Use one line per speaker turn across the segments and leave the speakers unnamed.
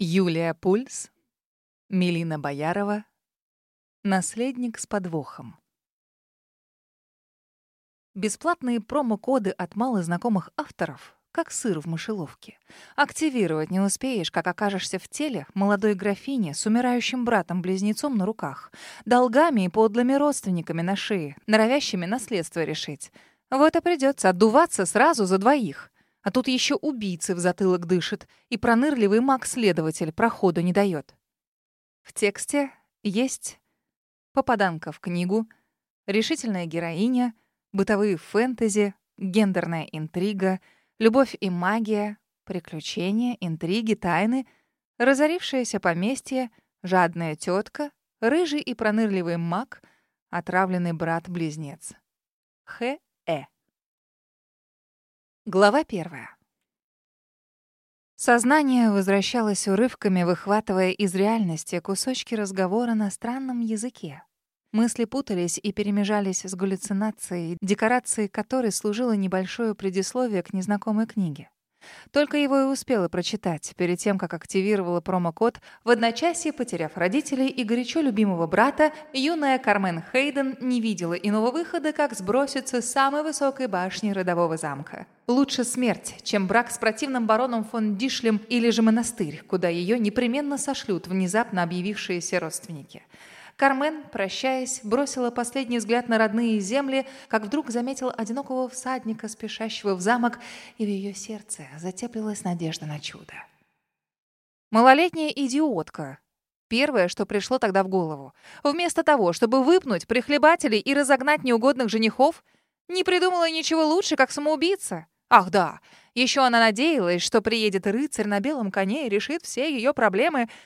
Юлия Пульс, Милина Боярова, Наследник с подвохом. Бесплатные промокоды от малознакомых авторов, как сыр в мышеловке. Активировать не успеешь, как окажешься в теле молодой графини с умирающим братом-близнецом на руках, долгами и подлыми родственниками на шее, норовящими наследство решить. Вот и придется отдуваться сразу за двоих. А тут еще убийцы в затылок дышит, и пронырливый маг-следователь проходу не дает. В тексте есть попаданка в книгу, решительная героиня, бытовые фэнтези, гендерная интрига, любовь и магия, приключения, интриги, тайны, разорившееся поместье, жадная тетка, рыжий и пронырливый маг, отравленный брат-близнец. Х.Э. Глава первая. Сознание возвращалось урывками, выхватывая из реальности кусочки разговора на странном языке. Мысли путались и перемежались с галлюцинацией, декорацией которой служило небольшое предисловие к незнакомой книге. Только его и успела прочитать, перед тем, как активировала промокод, в одночасье потеряв родителей и горячо любимого брата, юная Кармен Хейден не видела иного выхода, как сброситься с самой высокой башни родового замка. Лучше смерть, чем брак с противным бароном фон Дишлем или же монастырь, куда ее непременно сошлют внезапно объявившиеся родственники. Кармен, прощаясь, бросила последний взгляд на родные земли, как вдруг заметила одинокого всадника, спешащего в замок, и в ее сердце затеплилась надежда на чудо. Малолетняя идиотка. Первое, что пришло тогда в голову. Вместо того, чтобы выпнуть прихлебателей и разогнать неугодных женихов, не придумала ничего лучше, как самоубийца. Ах да, еще она надеялась, что приедет рыцарь на белом коне и решит все ее проблемы —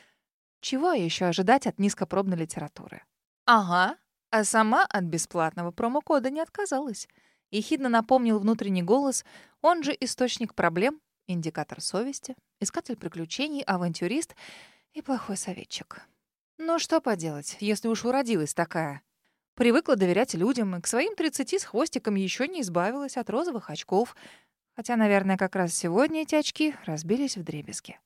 чего еще ожидать от низкопробной литературы? Ага, а сама от бесплатного промокода не отказалась. Ехидно напомнил внутренний голос, он же источник проблем, индикатор совести, искатель приключений, авантюрист и плохой советчик. Ну что поделать, если уж уродилась такая. Привыкла доверять людям и к своим 30 с хвостиком еще не избавилась от розовых очков. Хотя, наверное, как раз сегодня эти очки разбились в дребезги.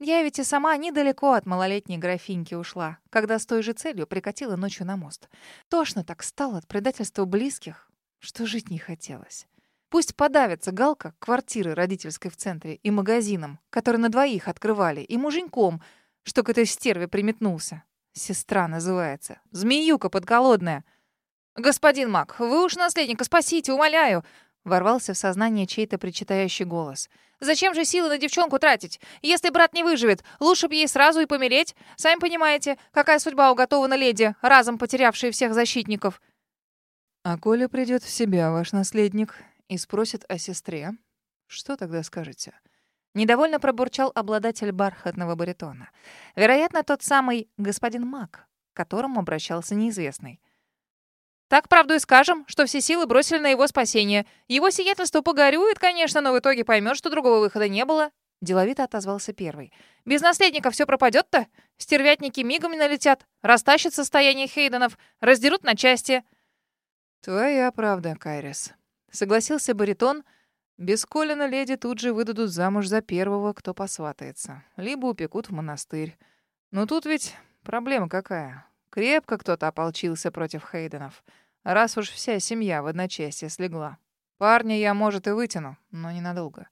Я ведь и сама недалеко от малолетней графиньки ушла, когда с той же целью прикатила ночью на мост. Тошно так стало от предательства близких, что жить не хотелось. Пусть подавится Галка квартиры родительской в центре и магазином, который на двоих открывали, и муженьком, что к этой стерве приметнулся. Сестра называется. Змеюка подколодная. «Господин Мак, вы уж наследника спасите, умоляю!» Ворвался в сознание чей-то причитающий голос. «Зачем же силы на девчонку тратить? Если брат не выживет, лучше бы ей сразу и помереть. Сами понимаете, какая судьба уготована леди, разом потерявшей всех защитников».
«А Коля придет в себя, ваш наследник, и спросит о сестре, что тогда скажете?»
Недовольно пробурчал обладатель бархатного баритона. Вероятно, тот самый господин Мак, к которому обращался неизвестный. Так правду и скажем, что все силы бросили на его спасение. Его сиятельство погорюет, конечно, но в итоге поймет, что другого выхода не было. Деловито отозвался первый. «Без наследника все пропадет-то? Стервятники мигом налетят, растащат состояние Хейденов, раздерут на части».
«Твоя правда, Кайрис», — согласился баритон. «Без Колина леди тут же выдадут замуж за первого, кто посватается, либо упекут в монастырь. Но тут ведь проблема какая? Крепко кто-то ополчился против Хейденов, раз уж вся семья в одночасье слегла. Парня я, может, и вытяну, но ненадолго.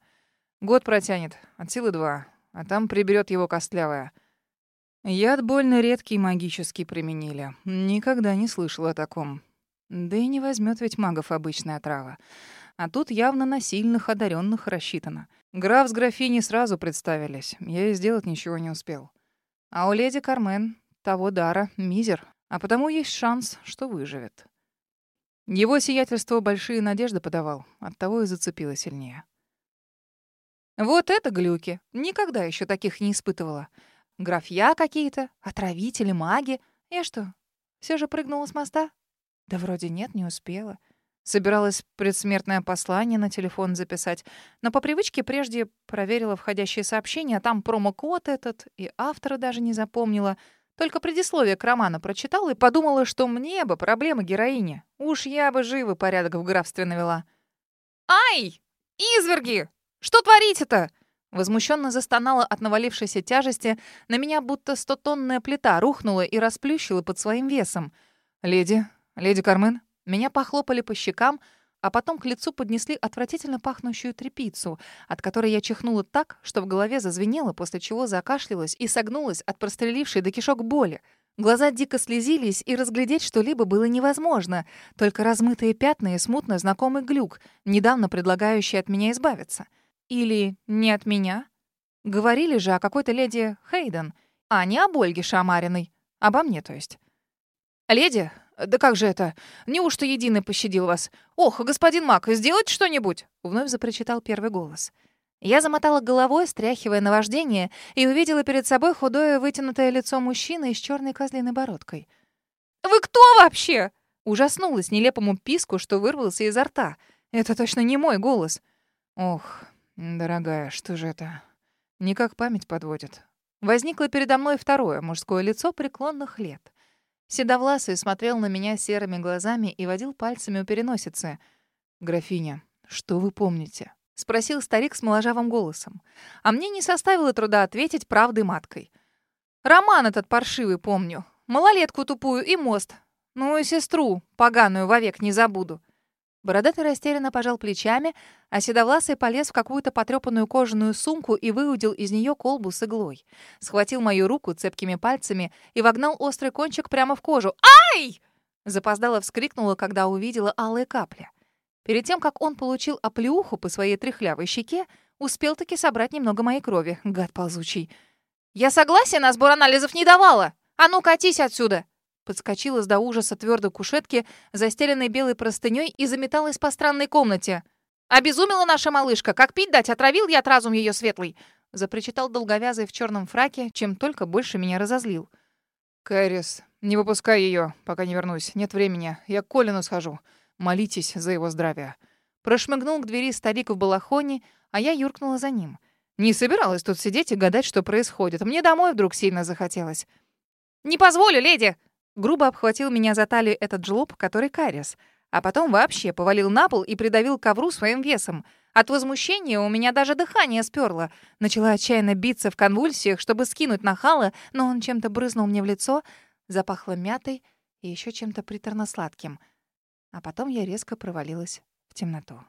Год протянет, от силы два, а там приберет его костлявая. Яд больно редкий магический применили. Никогда не слышал о таком. Да и не возьмет ведь магов обычная трава. А тут явно на сильных одаренных рассчитано. Граф с графиней сразу представились. Я и сделать ничего не успел. А у леди Кармен того дара мизер, а потому есть шанс, что выживет. Его сиятельство большие надежды подавал, оттого и зацепило сильнее. Вот это глюки! Никогда еще таких не испытывала. Графья какие-то, отравители, маги. Я что, все же прыгнула с моста? Да вроде нет, не успела. Собиралась предсмертное послание на телефон записать, но по привычке прежде проверила входящие сообщения, а там промокод этот, и автора даже не запомнила — только предисловие к роману прочитала и подумала, что мне бы проблема героини. Уж я бы живый порядок в графстве навела. «Ай! Изверги! Что творите-то?»
Возмущенно застонала от навалившейся тяжести, на меня будто стотонная плита рухнула и расплющила под своим весом.
«Леди, леди Кармен?»
Меня похлопали по щекам, а потом к лицу поднесли отвратительно пахнущую тряпицу, от которой я чихнула так, что в голове зазвенело, после чего закашлялась и согнулась от прострелившей до кишок боли. Глаза дико слезились, и разглядеть что-либо было невозможно, только размытые пятна и смутно знакомый глюк, недавно предлагающий от меня избавиться. Или не от меня? Говорили же о какой-то леди Хейден, а не об Ольге Шамариной. Обо мне, то есть. «Леди? Да как же это? Неужто единый пощадил вас? Ох, господин Мак, сделать что-нибудь!» Вновь запрочитал первый голос. Я замотала головой, стряхивая наваждение, и увидела перед собой худое вытянутое лицо мужчины с черной козлиной бородкой. «Вы кто вообще?» Ужаснулась нелепому писку, что вырвался изо рта. Это точно не мой голос.
«Ох, «Дорогая, что же это? Никак память подводит».
Возникло передо мной второе мужское лицо преклонных лет. Седовласый смотрел на меня серыми глазами и водил пальцами у переносицы.
«Графиня, что вы помните?»
— спросил старик с моложавым голосом. А мне не составило труда ответить правдой маткой. «Роман этот паршивый помню. Малолетку тупую и мост. Ну и сестру поганую вовек не забуду. Бородатый растерянно пожал плечами, а седовласый полез в какую-то потрёпанную кожаную сумку и выудил из нее колбу с иглой. Схватил мою руку цепкими пальцами и вогнал острый кончик прямо в кожу. «Ай!» Запоздало вскрикнула, когда увидела алые капли. Перед тем, как он получил оплеуху по своей тряхлявой щеке, успел таки собрать немного моей крови, гад ползучий. «Я согласен, а сбор анализов не давала! А ну, катись отсюда!» Подскочила с до ужаса твердой кушетки, застеленной белой простыней, и заметалась по странной комнате. «Обезумела наша малышка! Как пить дать? Отравил я от разум ее светлый!» Запричитал долговязый в черном фраке, чем только больше меня разозлил.
«Кэрис, не выпускай ее, пока не вернусь. Нет времени. Я к Колину схожу. Молитесь за его здравие».
Прошмыгнул к двери старик в балахоне, а я юркнула за ним. Не собиралась тут сидеть и гадать, что происходит. Мне домой вдруг сильно захотелось. «Не позволю, леди!» Грубо обхватил меня за талию этот жлоб, который карис, а потом вообще повалил на пол и придавил ковру своим весом. От возмущения у меня даже дыхание сперло. Начала отчаянно биться в конвульсиях, чтобы скинуть нахала, но он чем-то брызнул мне в лицо, запахло мятой и еще чем-то приторно-сладким. А потом я резко провалилась в темноту.